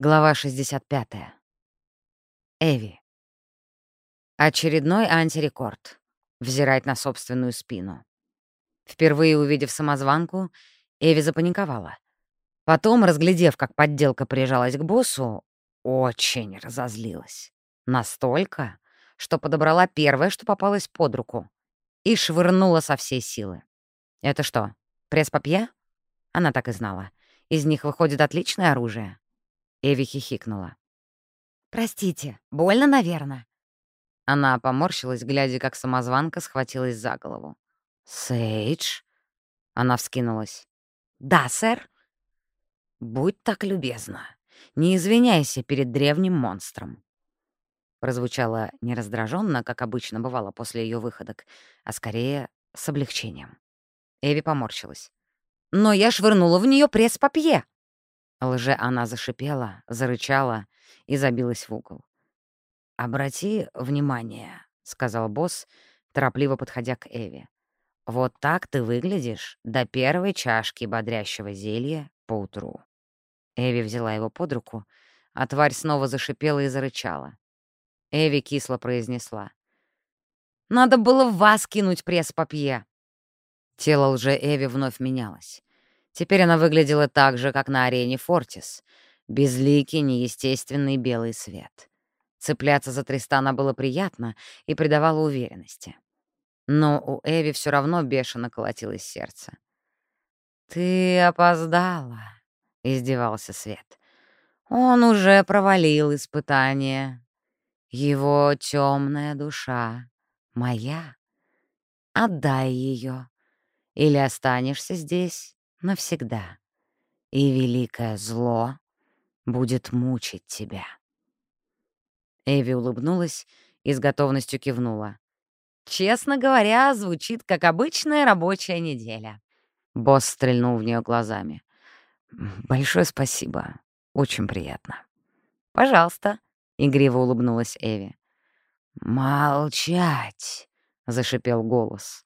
Глава 65. Эви. Очередной антирекорд. Взирать на собственную спину. Впервые увидев самозванку, Эви запаниковала. Потом, разглядев, как подделка прижалась к боссу, очень разозлилась. Настолько, что подобрала первое, что попалось под руку, и швырнула со всей силы. Это что, пресс-папье? Она так и знала. Из них выходит отличное оружие. Эви хихикнула. «Простите, больно, наверное?» Она поморщилась, глядя, как самозванка схватилась за голову. «Сейдж?» Она вскинулась. «Да, сэр?» «Будь так любезна. Не извиняйся перед древним монстром». Прозвучало не раздраженно, как обычно бывало после ее выходок, а скорее с облегчением. Эви поморщилась. «Но я швырнула в нее пресс-папье!» Лже она зашипела, зарычала и забилась в угол. «Обрати внимание», — сказал босс, торопливо подходя к Эви. «Вот так ты выглядишь до первой чашки бодрящего зелья поутру». Эви взяла его под руку, а тварь снова зашипела и зарычала. Эви кисло произнесла. «Надо было в вас кинуть пресс-папье!» Тело лже Эви вновь менялось. Теперь она выглядела так же, как на арене Фортис. Безликий, неестественный белый свет. Цепляться за Тристана было приятно и придавало уверенности. Но у Эви все равно бешено колотилось сердце. «Ты опоздала», — издевался Свет. «Он уже провалил испытание. Его темная душа моя. Отдай ее, или останешься здесь навсегда, и великое зло будет мучить тебя». Эви улыбнулась и с готовностью кивнула. «Честно говоря, звучит как обычная рабочая неделя». Босс стрельнул в нее глазами. «Большое спасибо. Очень приятно». «Пожалуйста», — игриво улыбнулась Эви. «Молчать!» — зашипел голос.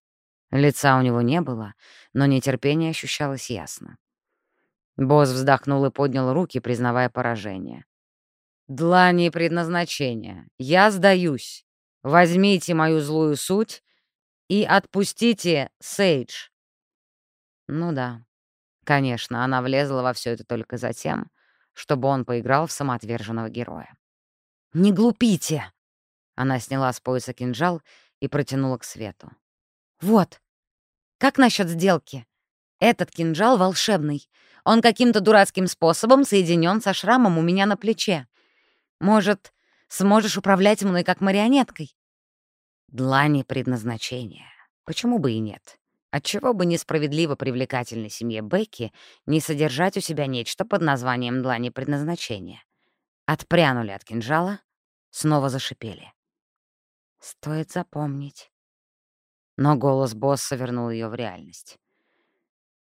Лица у него не было, но нетерпение ощущалось ясно. Босс вздохнул и поднял руки, признавая поражение. «Длани предназначения, я сдаюсь. Возьмите мою злую суть и отпустите Сейдж». Ну да, конечно, она влезла во все это только за тем, чтобы он поиграл в самоотверженного героя. «Не глупите!» Она сняла с пояса кинжал и протянула к свету. «Вот, как насчет сделки? Этот кинжал волшебный. Он каким-то дурацким способом соединен со шрамом у меня на плече. Может, сможешь управлять мной как марионеткой? Длани предназначения. Почему бы и нет? Отчего бы несправедливо привлекательной семье Бекки не содержать у себя нечто под названием длани предназначения? Отпрянули от кинжала, снова зашипели. Стоит запомнить но голос босса вернул ее в реальность.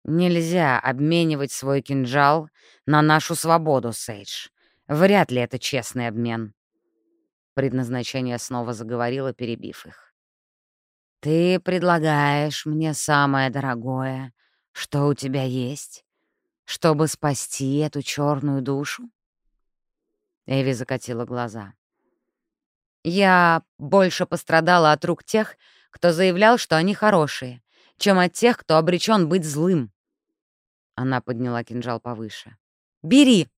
«Нельзя обменивать свой кинжал на нашу свободу, Сейдж. Вряд ли это честный обмен». Предназначение снова заговорило, перебив их. «Ты предлагаешь мне самое дорогое, что у тебя есть, чтобы спасти эту черную душу?» Эви закатила глаза. «Я больше пострадала от рук тех, кто заявлял, что они хорошие, чем от тех, кто обречен быть злым. Она подняла кинжал повыше. «Бери!»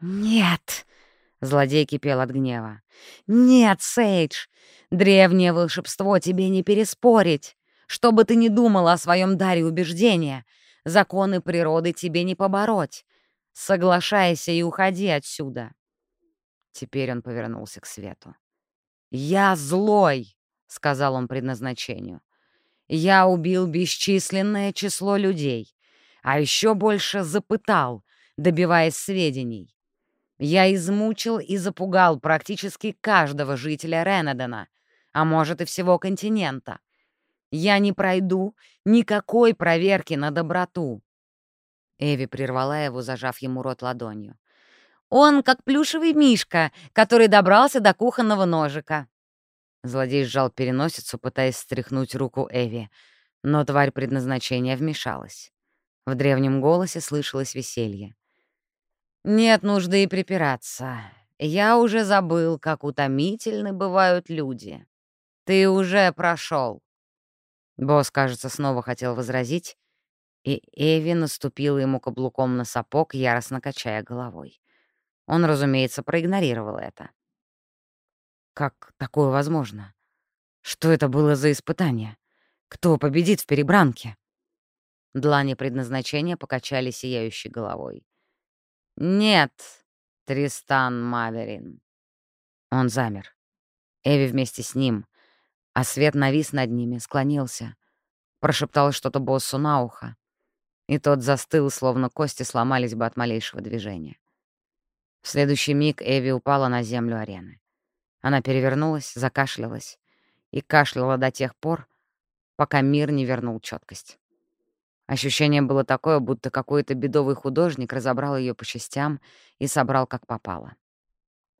«Нет!» — злодей кипел от гнева. «Нет, Сейдж! Древнее волшебство тебе не переспорить! Что бы ты ни думала о своем даре убеждения, законы природы тебе не побороть. Соглашайся и уходи отсюда!» Теперь он повернулся к свету. «Я злой!» — сказал он предназначению. «Я убил бесчисленное число людей, а еще больше запытал, добиваясь сведений. Я измучил и запугал практически каждого жителя Ренедена, а может и всего континента. Я не пройду никакой проверки на доброту». Эви прервала его, зажав ему рот ладонью. «Он как плюшевый мишка, который добрался до кухонного ножика. Злодей сжал переносицу, пытаясь стряхнуть руку Эви, но тварь предназначения вмешалась. В древнем голосе слышалось веселье. Нет нужды и припираться. Я уже забыл, как утомительны бывают люди. Ты уже прошел. Босс, кажется, снова хотел возразить, и Эви наступила ему каблуком на сапог, яростно качая головой. Он, разумеется, проигнорировал это. Как такое возможно? Что это было за испытание? Кто победит в перебранке? Длани предназначения покачали сияющей головой. «Нет, Тристан Маверин». Он замер. Эви вместе с ним, а свет навис над ними, склонился, прошептал что-то боссу на ухо, и тот застыл, словно кости сломались бы от малейшего движения. В следующий миг Эви упала на землю арены. Она перевернулась, закашлялась и кашляла до тех пор, пока мир не вернул четкость. Ощущение было такое, будто какой-то бедовый художник разобрал ее по частям и собрал как попало.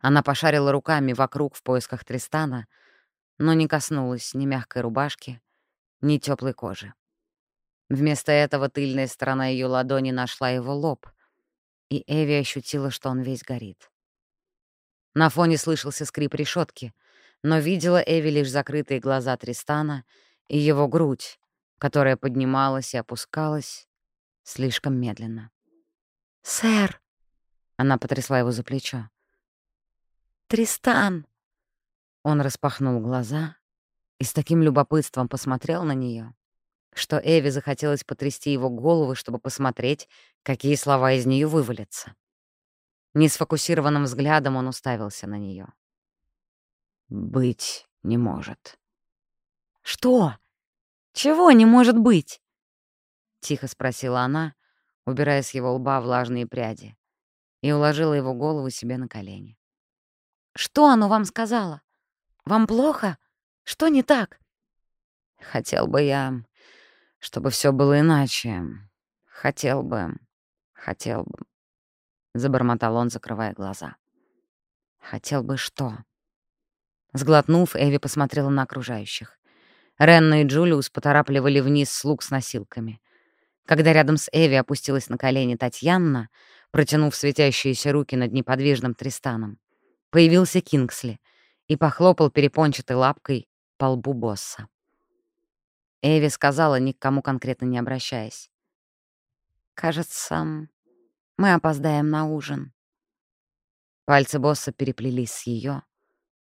Она пошарила руками вокруг в поисках Тристана, но не коснулась ни мягкой рубашки, ни теплой кожи. Вместо этого тыльная сторона ее ладони нашла его лоб, и Эви ощутила, что он весь горит. На фоне слышался скрип решетки, но видела Эви лишь закрытые глаза Тристана и его грудь, которая поднималась и опускалась слишком медленно. «Сэр!» — она потрясла его за плечо. «Тристан!» Он распахнул глаза и с таким любопытством посмотрел на нее, что Эви захотелось потрясти его голову, чтобы посмотреть, какие слова из нее вывалятся. Несфокусированным взглядом он уставился на нее. «Быть не может». «Что? Чего не может быть?» — тихо спросила она, убирая с его лба влажные пряди, и уложила его голову себе на колени. «Что оно вам сказала? Вам плохо? Что не так?» «Хотел бы я, чтобы все было иначе. Хотел бы, хотел бы. — забормотал он, закрывая глаза. «Хотел бы что?» Сглотнув, Эви посмотрела на окружающих. Ренна и Джулиус поторапливали вниз слуг с носилками. Когда рядом с Эви опустилась на колени Татьяна, протянув светящиеся руки над неподвижным Тристаном, появился Кингсли и похлопал перепончатой лапкой по лбу босса. Эви сказала, ни к кому конкретно не обращаясь. «Кажется, мы опоздаем на ужин». Пальцы босса переплелись с ее.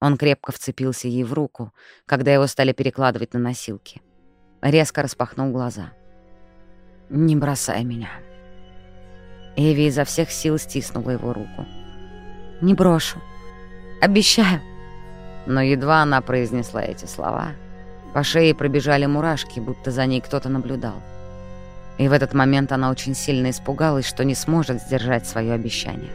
Он крепко вцепился ей в руку, когда его стали перекладывать на носилки. Резко распахнул глаза. «Не бросай меня». Эви изо всех сил стиснула его руку. «Не брошу. Обещаю». Но едва она произнесла эти слова, по шее пробежали мурашки, будто за ней кто-то наблюдал. И в этот момент она очень сильно испугалась, что не сможет сдержать свое обещание.